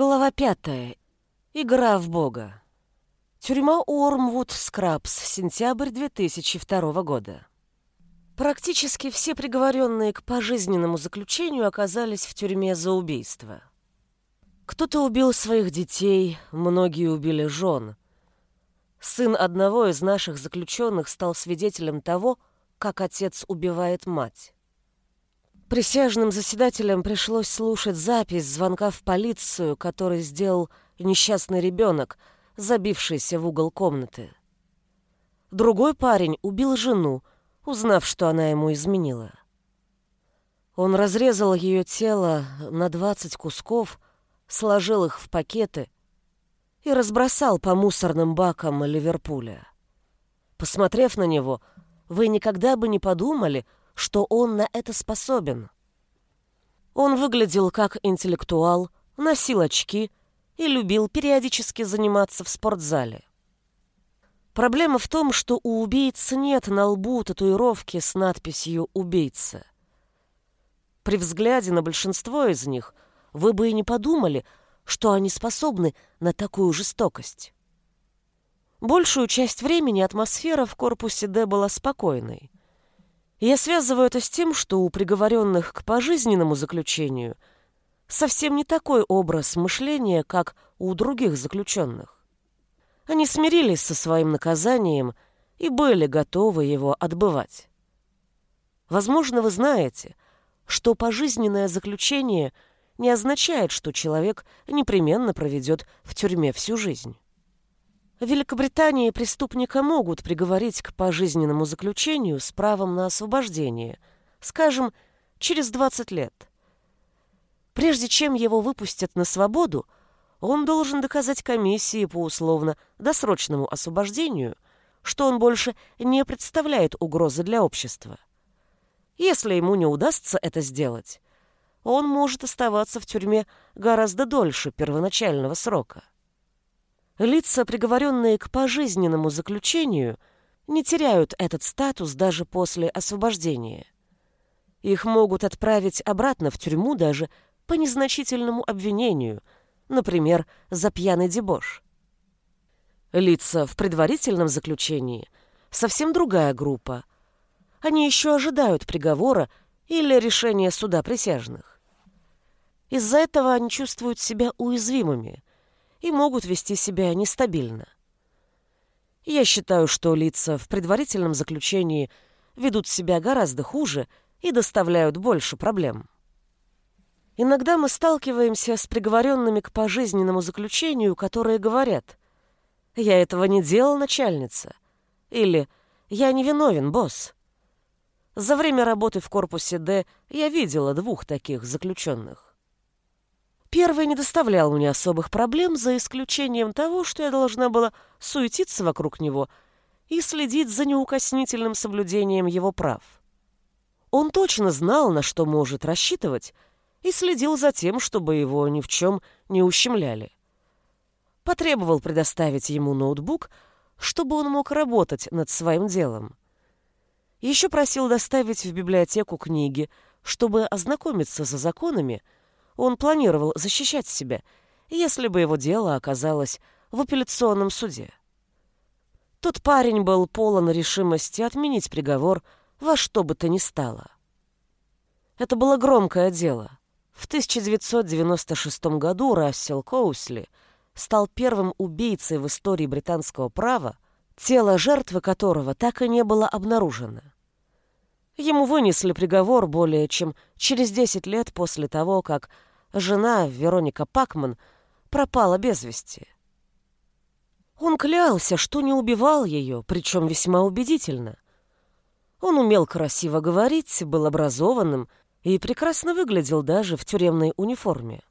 Глава пятая. Игра в Бога. Тюрьма Уормвуд Скрабс, сентябрь 2002 года. Практически все приговоренные к пожизненному заключению оказались в тюрьме за убийство. Кто-то убил своих детей, многие убили жен. Сын одного из наших заключенных стал свидетелем того, как отец убивает мать. Присяжным заседателям пришлось слушать запись звонка в полицию, который сделал несчастный ребенок, забившийся в угол комнаты. Другой парень убил жену, узнав, что она ему изменила. Он разрезал ее тело на двадцать кусков, сложил их в пакеты и разбросал по мусорным бакам Ливерпуля. Посмотрев на него, вы никогда бы не подумали, что он на это способен. Он выглядел как интеллектуал, носил очки и любил периодически заниматься в спортзале. Проблема в том, что у убийцы нет на лбу татуировки с надписью «Убийца». При взгляде на большинство из них вы бы и не подумали, что они способны на такую жестокость. Большую часть времени атмосфера в корпусе Д была спокойной. Я связываю это с тем, что у приговоренных к пожизненному заключению совсем не такой образ мышления, как у других заключенных. Они смирились со своим наказанием и были готовы его отбывать. Возможно, вы знаете, что пожизненное заключение не означает, что человек непременно проведет в тюрьме всю жизнь. В Великобритании преступника могут приговорить к пожизненному заключению с правом на освобождение, скажем, через 20 лет. Прежде чем его выпустят на свободу, он должен доказать комиссии по условно-досрочному освобождению, что он больше не представляет угрозы для общества. Если ему не удастся это сделать, он может оставаться в тюрьме гораздо дольше первоначального срока. Лица, приговоренные к пожизненному заключению, не теряют этот статус даже после освобождения. Их могут отправить обратно в тюрьму даже по незначительному обвинению, например, за пьяный дебош. Лица в предварительном заключении – совсем другая группа. Они еще ожидают приговора или решения суда присяжных. Из-за этого они чувствуют себя уязвимыми – и могут вести себя нестабильно. Я считаю, что лица в предварительном заключении ведут себя гораздо хуже и доставляют больше проблем. Иногда мы сталкиваемся с приговоренными к пожизненному заключению, которые говорят «Я этого не делал, начальница» или «Я не виновен, босс». За время работы в корпусе «Д» я видела двух таких заключенных. Первый не доставлял мне особых проблем, за исключением того, что я должна была суетиться вокруг него и следить за неукоснительным соблюдением его прав. Он точно знал, на что может рассчитывать, и следил за тем, чтобы его ни в чем не ущемляли. Потребовал предоставить ему ноутбук, чтобы он мог работать над своим делом. Еще просил доставить в библиотеку книги, чтобы ознакомиться со законами, он планировал защищать себя, если бы его дело оказалось в апелляционном суде. Тот парень был полон решимости отменить приговор во что бы то ни стало. Это было громкое дело. В 1996 году Рассел Коусли стал первым убийцей в истории британского права, тело жертвы которого так и не было обнаружено. Ему вынесли приговор более чем через 10 лет после того, как жена Вероника Пакман пропала без вести. Он клялся, что не убивал ее, причем весьма убедительно. Он умел красиво говорить, был образованным и прекрасно выглядел даже в тюремной униформе.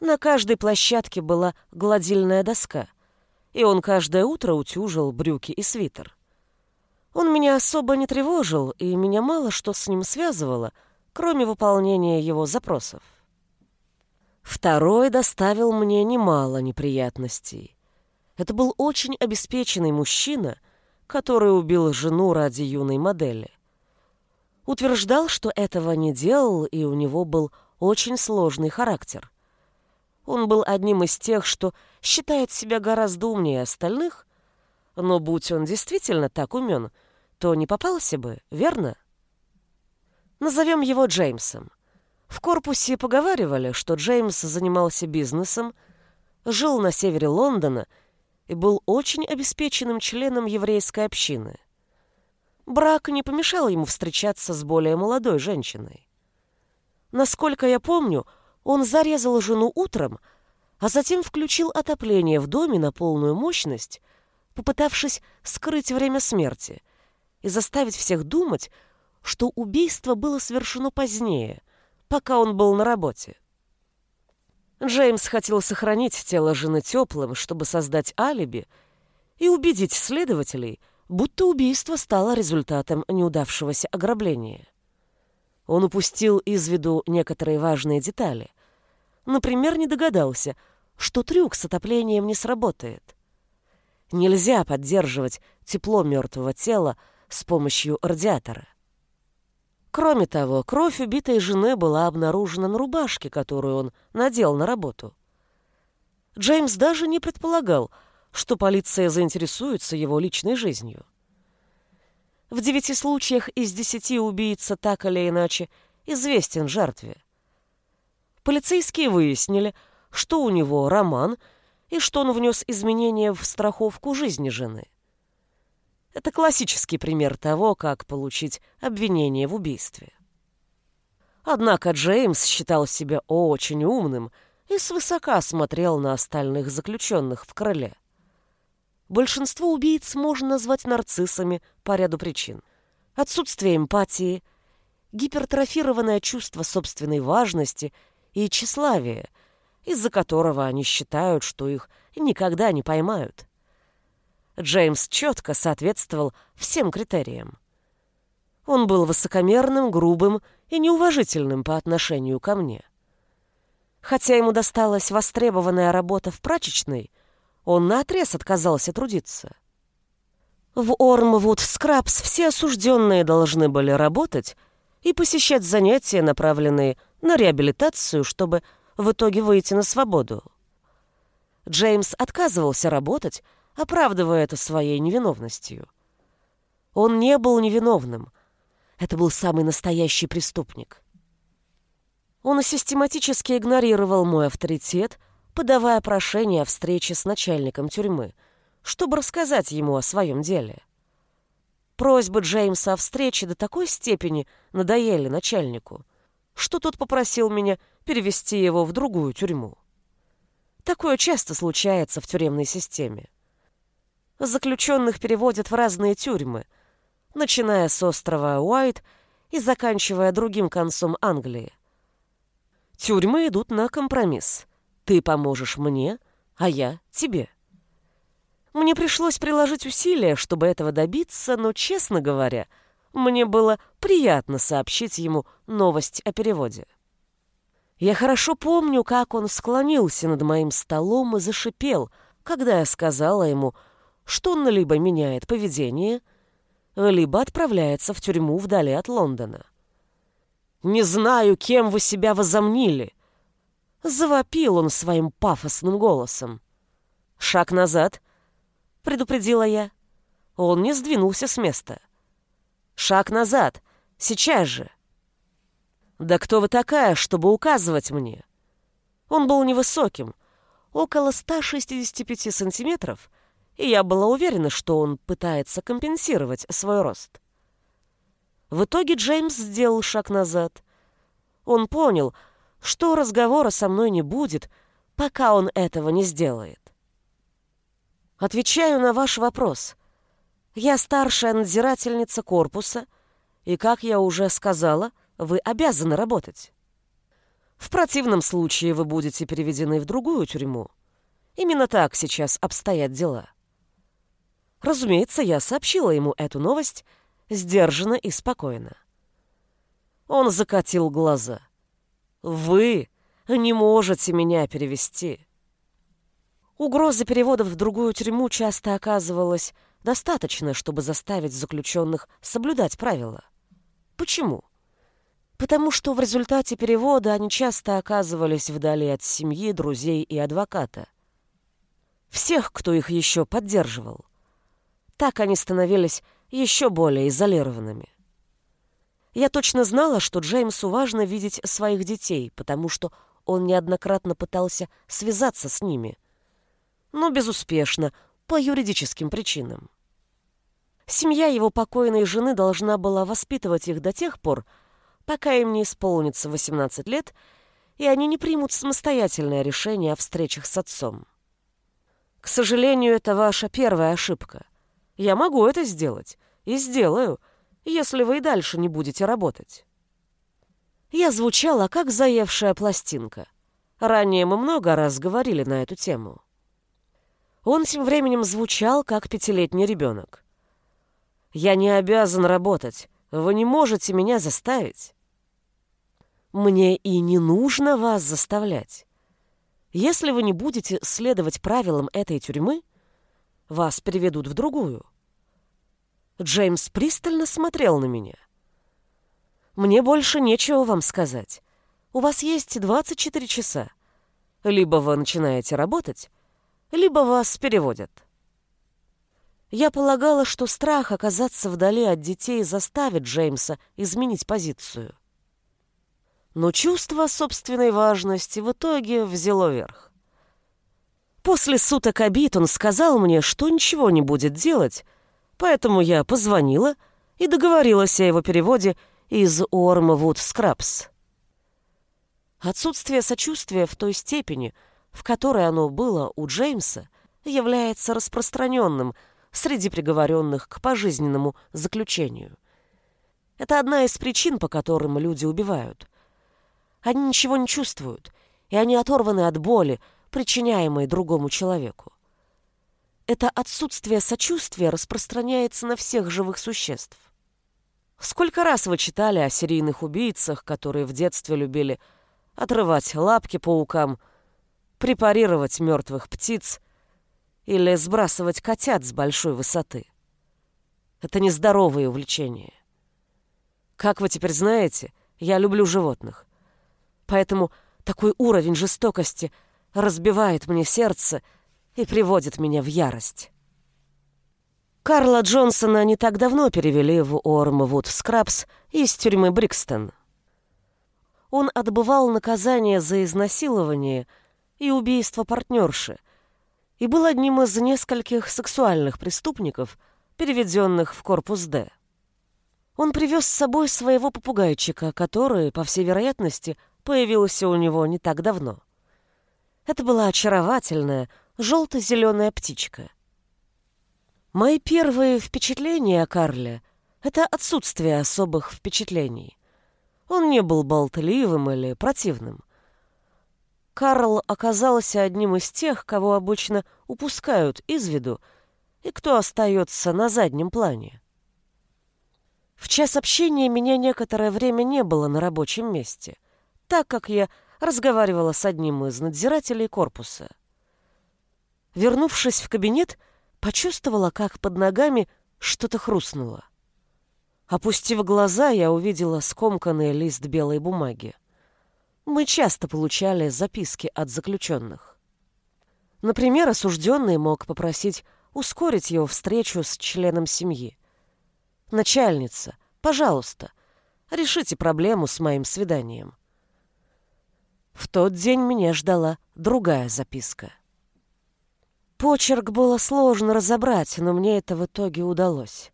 На каждой площадке была гладильная доска, и он каждое утро утюжил брюки и свитер. Он меня особо не тревожил, и меня мало что с ним связывало, кроме выполнения его запросов. Второй доставил мне немало неприятностей. Это был очень обеспеченный мужчина, который убил жену ради юной модели. Утверждал, что этого не делал, и у него был очень сложный характер. Он был одним из тех, что считает себя гораздо умнее остальных, но будь он действительно так умен, то не попался бы, верно? Назовем его Джеймсом. В корпусе поговаривали, что Джеймс занимался бизнесом, жил на севере Лондона и был очень обеспеченным членом еврейской общины. Брак не помешал ему встречаться с более молодой женщиной. Насколько я помню, он зарезал жену утром, а затем включил отопление в доме на полную мощность, попытавшись скрыть время смерти и заставить всех думать, что убийство было совершено позднее, пока он был на работе. Джеймс хотел сохранить тело жены теплым, чтобы создать алиби и убедить следователей, будто убийство стало результатом неудавшегося ограбления. Он упустил из виду некоторые важные детали. Например, не догадался, что трюк с отоплением не сработает. Нельзя поддерживать тепло мертвого тела с помощью радиатора. Кроме того, кровь убитой жены была обнаружена на рубашке, которую он надел на работу. Джеймс даже не предполагал, что полиция заинтересуется его личной жизнью. В девяти случаях из десяти убийца так или иначе известен жертве. Полицейские выяснили, что у него роман и что он внес изменения в страховку жизни жены. Это классический пример того, как получить обвинение в убийстве. Однако Джеймс считал себя очень умным и свысока смотрел на остальных заключенных в крыле. Большинство убийц можно назвать нарциссами по ряду причин. Отсутствие эмпатии, гипертрофированное чувство собственной важности и тщеславие, из-за которого они считают, что их никогда не поймают. Джеймс четко соответствовал всем критериям. Он был высокомерным, грубым и неуважительным по отношению ко мне. Хотя ему досталась востребованная работа в прачечной, он наотрез отказался трудиться. В Ормвуд Скрабс все осужденные должны были работать и посещать занятия, направленные на реабилитацию, чтобы в итоге выйти на свободу. Джеймс отказывался работать, оправдывая это своей невиновностью. Он не был невиновным. Это был самый настоящий преступник. Он систематически игнорировал мой авторитет, подавая прошение о встрече с начальником тюрьмы, чтобы рассказать ему о своем деле. Просьбы Джеймса о встрече до такой степени надоели начальнику, что тот попросил меня перевести его в другую тюрьму. Такое часто случается в тюремной системе. Заключенных переводят в разные тюрьмы, начиная с острова Уайт и заканчивая другим концом Англии. Тюрьмы идут на компромисс. Ты поможешь мне, а я тебе. Мне пришлось приложить усилия, чтобы этого добиться, но, честно говоря, мне было приятно сообщить ему новость о переводе. Я хорошо помню, как он склонился над моим столом и зашипел, когда я сказала ему, что он либо меняет поведение, либо отправляется в тюрьму вдали от Лондона. «Не знаю, кем вы себя возомнили!» Завопил он своим пафосным голосом. «Шаг назад!» — предупредила я. Он не сдвинулся с места. «Шаг назад! Сейчас же!» «Да кто вы такая, чтобы указывать мне?» Он был невысоким, около 165 сантиметров, и я была уверена, что он пытается компенсировать свой рост. В итоге Джеймс сделал шаг назад. Он понял, что разговора со мной не будет, пока он этого не сделает. Отвечаю на ваш вопрос. Я старшая надзирательница корпуса, и, как я уже сказала, вы обязаны работать. В противном случае вы будете переведены в другую тюрьму. Именно так сейчас обстоят дела. Разумеется, я сообщила ему эту новость сдержанно и спокойно. Он закатил глаза. «Вы не можете меня перевести». Угроза перевода в другую тюрьму часто оказывалась достаточно, чтобы заставить заключенных соблюдать правила. Почему? потому что в результате перевода они часто оказывались вдали от семьи, друзей и адвоката. Всех, кто их еще поддерживал. Так они становились еще более изолированными. Я точно знала, что Джеймсу важно видеть своих детей, потому что он неоднократно пытался связаться с ними, но безуспешно, по юридическим причинам. Семья его покойной жены должна была воспитывать их до тех пор, пока им не исполнится 18 лет, и они не примут самостоятельное решение о встречах с отцом. К сожалению, это ваша первая ошибка. Я могу это сделать, и сделаю, если вы и дальше не будете работать. Я звучала, как заевшая пластинка. Ранее мы много раз говорили на эту тему. Он тем временем звучал, как пятилетний ребенок. «Я не обязан работать. Вы не можете меня заставить». «Мне и не нужно вас заставлять. Если вы не будете следовать правилам этой тюрьмы, вас переведут в другую». Джеймс пристально смотрел на меня. Мне больше нечего вам сказать. У вас есть 24 часа. Либо вы начинаете работать, либо вас переводят. Я полагала, что страх оказаться вдали от детей заставит Джеймса изменить позицию. Но чувство собственной важности в итоге взяло верх. После суток обид он сказал мне, что ничего не будет делать, поэтому я позвонила и договорилась о его переводе из Уормвуд Скрабс. Отсутствие сочувствия в той степени, в которой оно было у Джеймса, является распространенным среди приговоренных к пожизненному заключению. Это одна из причин, по которым люди убивают. Они ничего не чувствуют, и они оторваны от боли, причиняемой другому человеку. Это отсутствие сочувствия распространяется на всех живых существ. Сколько раз вы читали о серийных убийцах, которые в детстве любили отрывать лапки паукам, препарировать мертвых птиц или сбрасывать котят с большой высоты? Это нездоровые увлечения. Как вы теперь знаете, я люблю животных. Поэтому такой уровень жестокости разбивает мне сердце и приводит меня в ярость. Карла Джонсона не так давно перевели в Уормвуд Скрабс из тюрьмы Брикстон. Он отбывал наказание за изнасилование и убийство партнерши и был одним из нескольких сексуальных преступников, переведенных в корпус Д. Он привез с собой своего попугайчика, который, по всей вероятности, появился у него не так давно. Это была очаровательная, желто-зеленая птичка — Мои первые впечатления о Карле — это отсутствие особых впечатлений. Он не был болтливым или противным. Карл оказался одним из тех, кого обычно упускают из виду и кто остается на заднем плане. В час общения меня некоторое время не было на рабочем месте, так как я разговаривала с одним из надзирателей корпуса. Вернувшись в кабинет, почувствовала, как под ногами что-то хрустнуло. Опустив глаза, я увидела скомканный лист белой бумаги. Мы часто получали записки от заключенных. Например, осужденный мог попросить ускорить его встречу с членом семьи. «Начальница, пожалуйста, решите проблему с моим свиданием». В тот день меня ждала другая записка. Почерк было сложно разобрать, но мне это в итоге удалось.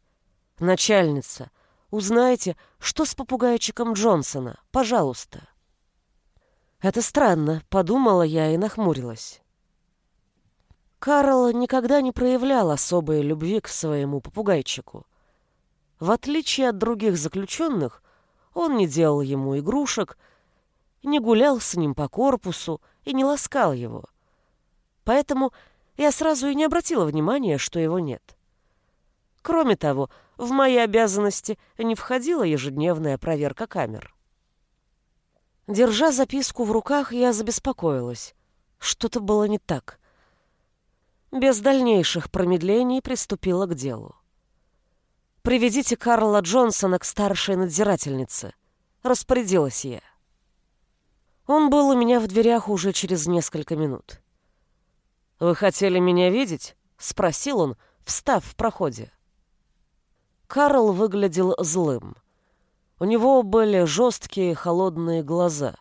«Начальница, узнайте, что с попугайчиком Джонсона, пожалуйста». Это странно, подумала я и нахмурилась. Карл никогда не проявлял особой любви к своему попугайчику. В отличие от других заключенных, он не делал ему игрушек, не гулял с ним по корпусу и не ласкал его. Поэтому я сразу и не обратила внимания, что его нет. Кроме того, в мои обязанности не входила ежедневная проверка камер. Держа записку в руках, я забеспокоилась. Что-то было не так. Без дальнейших промедлений приступила к делу. «Приведите Карла Джонсона к старшей надзирательнице», — распорядилась я. Он был у меня в дверях уже через несколько минут. «Вы хотели меня видеть?» — спросил он, встав в проходе. Карл выглядел злым. У него были жесткие холодные глаза.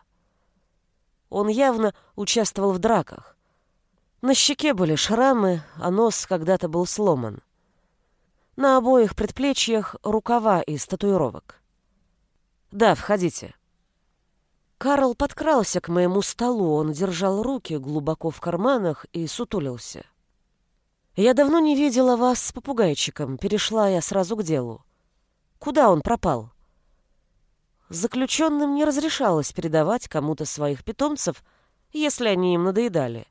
Он явно участвовал в драках. На щеке были шрамы, а нос когда-то был сломан. На обоих предплечьях рукава из татуировок. «Да, входите». Карл подкрался к моему столу, он держал руки глубоко в карманах и сутулился. «Я давно не видела вас с попугайчиком, перешла я сразу к делу. Куда он пропал?» Заключенным не разрешалось передавать кому-то своих питомцев, если они им надоедали.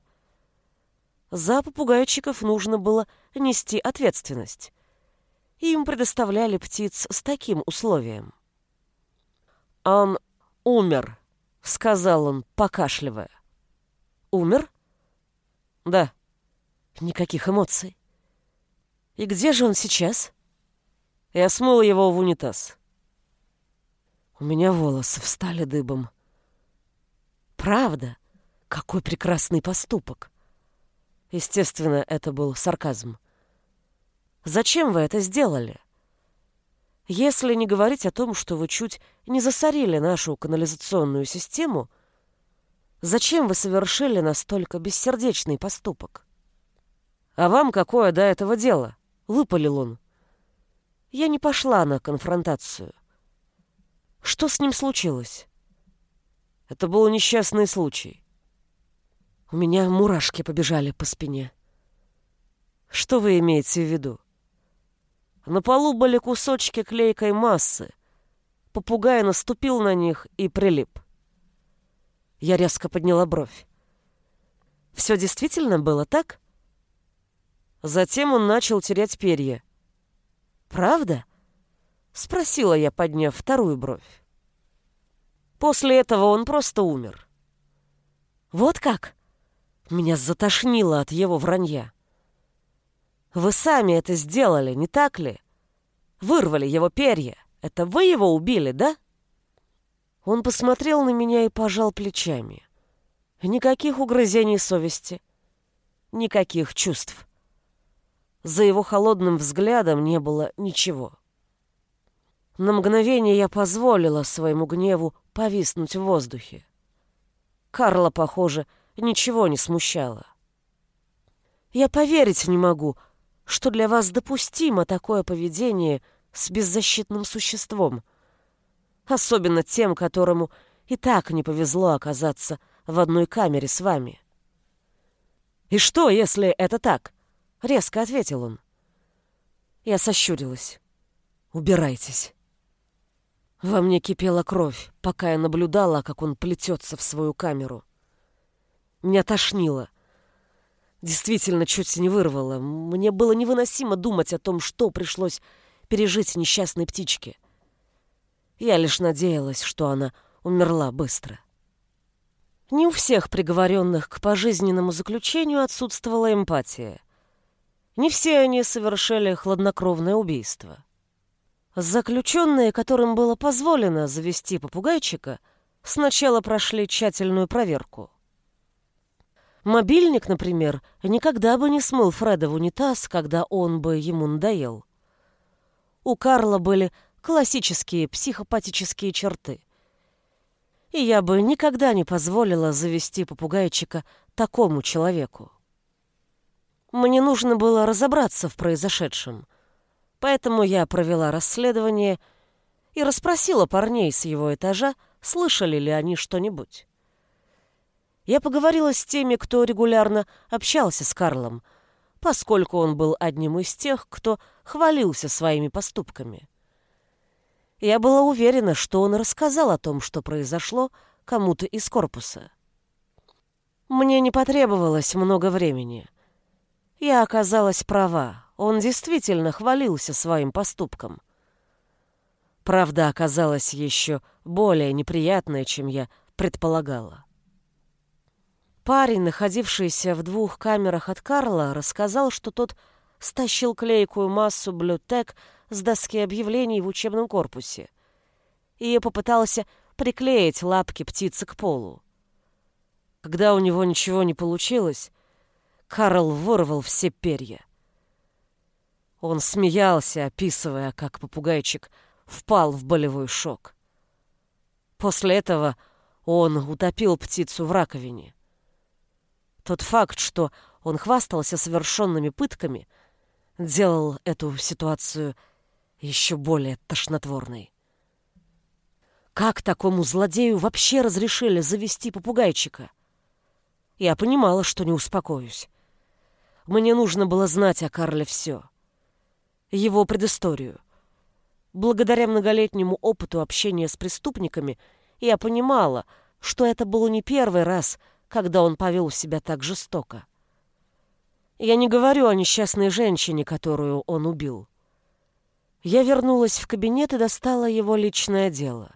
За попугайчиков нужно было нести ответственность. Им предоставляли птиц с таким условием. «Он умер», — сказал он, покашливая. «Умер?» «Да». Никаких эмоций. «И где же он сейчас?» Я смыл его в унитаз. У меня волосы встали дыбом. Правда? Какой прекрасный поступок. Естественно, это был сарказм. Зачем вы это сделали? Если не говорить о том, что вы чуть не засорили нашу канализационную систему, зачем вы совершили настолько бессердечный поступок? А вам какое до этого дело? Выпалил он. Я не пошла на конфронтацию. Что с ним случилось? Это был несчастный случай. У меня мурашки побежали по спине. Что вы имеете в виду? На полу были кусочки клейкой массы. Попугай наступил на них и прилип. Я резко подняла бровь. Все действительно было так? Затем он начал терять перья. Правда? Спросила я, подняв вторую бровь. После этого он просто умер. Вот как? Меня затошнило от его вранья. Вы сами это сделали, не так ли? Вырвали его перья. Это вы его убили, да? Он посмотрел на меня и пожал плечами. Никаких угрызений совести, никаких чувств. За его холодным взглядом не было ничего. На мгновение я позволила своему гневу повиснуть в воздухе. Карла, похоже, ничего не смущало. Я поверить не могу, что для вас допустимо такое поведение с беззащитным существом, особенно тем, которому и так не повезло оказаться в одной камере с вами. «И что, если это так?» — резко ответил он. Я сощурилась. «Убирайтесь». Во мне кипела кровь, пока я наблюдала, как он плетется в свою камеру. Меня тошнило. Действительно, чуть не вырвало. Мне было невыносимо думать о том, что пришлось пережить несчастной птичке. Я лишь надеялась, что она умерла быстро. Не у всех приговоренных к пожизненному заключению отсутствовала эмпатия. Не все они совершили хладнокровное убийство. Заключенные, которым было позволено завести попугайчика, сначала прошли тщательную проверку. Мобильник, например, никогда бы не смыл Фреда в унитаз, когда он бы ему надоел. У Карла были классические психопатические черты. И я бы никогда не позволила завести попугайчика такому человеку. Мне нужно было разобраться в произошедшем, Поэтому я провела расследование и расспросила парней с его этажа, слышали ли они что-нибудь. Я поговорила с теми, кто регулярно общался с Карлом, поскольку он был одним из тех, кто хвалился своими поступками. Я была уверена, что он рассказал о том, что произошло кому-то из корпуса. Мне не потребовалось много времени. Я оказалась права. Он действительно хвалился своим поступком. Правда оказалась еще более неприятная, чем я предполагала. Парень, находившийся в двух камерах от Карла, рассказал, что тот стащил клейкую массу блютек с доски объявлений в учебном корпусе и попытался приклеить лапки птицы к полу. Когда у него ничего не получилось, Карл вырвал все перья. Он смеялся, описывая, как попугайчик впал в болевой шок. После этого он утопил птицу в раковине. Тот факт, что он хвастался совершенными пытками, делал эту ситуацию еще более тошнотворной. Как такому злодею вообще разрешили завести попугайчика? Я понимала, что не успокоюсь. Мне нужно было знать о Карле все. Его предысторию. Благодаря многолетнему опыту общения с преступниками я понимала, что это было не первый раз, когда он повел себя так жестоко. Я не говорю о несчастной женщине, которую он убил. Я вернулась в кабинет и достала его личное дело.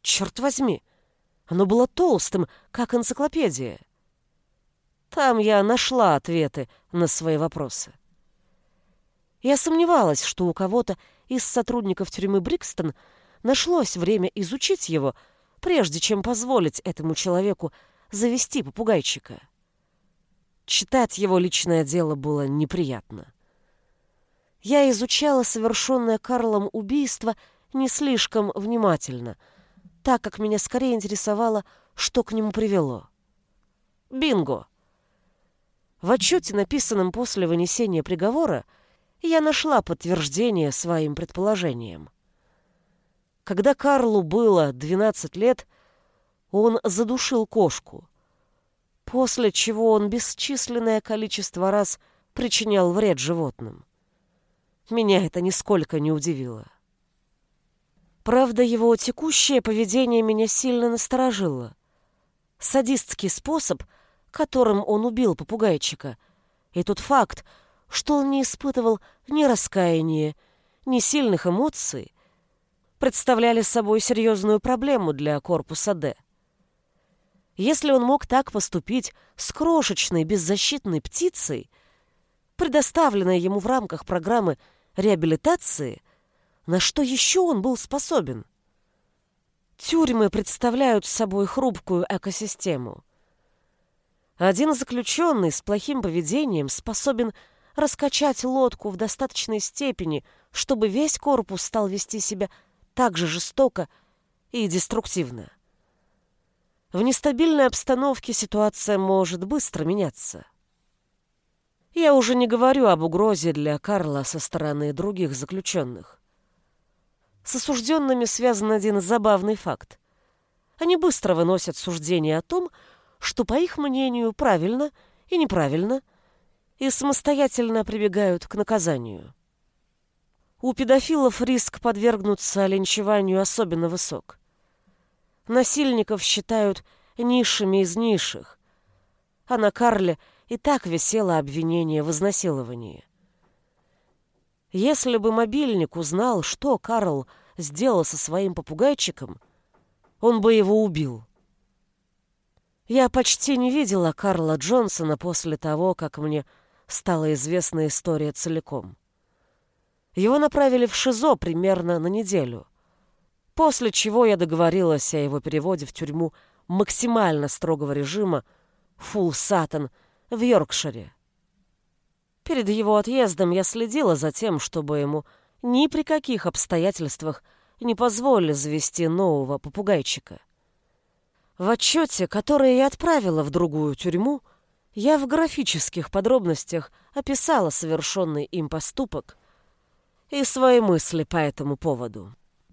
Черт возьми, оно было толстым, как энциклопедия. Там я нашла ответы на свои вопросы. Я сомневалась, что у кого-то из сотрудников тюрьмы Брикстон нашлось время изучить его, прежде чем позволить этому человеку завести попугайчика. Читать его личное дело было неприятно. Я изучала совершенное Карлом убийство не слишком внимательно, так как меня скорее интересовало, что к нему привело. Бинго! В отчете, написанном после вынесения приговора, я нашла подтверждение своим предположениям. Когда Карлу было 12 лет, он задушил кошку, после чего он бесчисленное количество раз причинял вред животным. Меня это нисколько не удивило. Правда, его текущее поведение меня сильно насторожило. Садистский способ, которым он убил попугайчика, и тот факт, что он не испытывал ни раскаяния, ни сильных эмоций, представляли собой серьезную проблему для корпуса «Д». Если он мог так поступить с крошечной беззащитной птицей, предоставленной ему в рамках программы реабилитации, на что еще он был способен? Тюрьмы представляют собой хрупкую экосистему. Один заключенный с плохим поведением способен раскачать лодку в достаточной степени, чтобы весь корпус стал вести себя так же жестоко и деструктивно. В нестабильной обстановке ситуация может быстро меняться. Я уже не говорю об угрозе для Карла со стороны других заключенных. С осужденными связан один забавный факт. Они быстро выносят суждение о том, что, по их мнению, правильно и неправильно – и самостоятельно прибегают к наказанию. У педофилов риск подвергнуться линчеванию особенно высок. Насильников считают низшими из низших, а на Карле и так висело обвинение в изнасиловании. Если бы мобильник узнал, что Карл сделал со своим попугайчиком, он бы его убил. Я почти не видела Карла Джонсона после того, как мне стала известна история целиком. Его направили в ШИЗО примерно на неделю, после чего я договорилась о его переводе в тюрьму максимально строгого режима Фулл Саттон в Йоркшире. Перед его отъездом я следила за тем, чтобы ему ни при каких обстоятельствах не позволили завести нового попугайчика. В отчете, который я отправила в другую тюрьму, я в графических подробностях описала совершенный им поступок и свои мысли по этому поводу.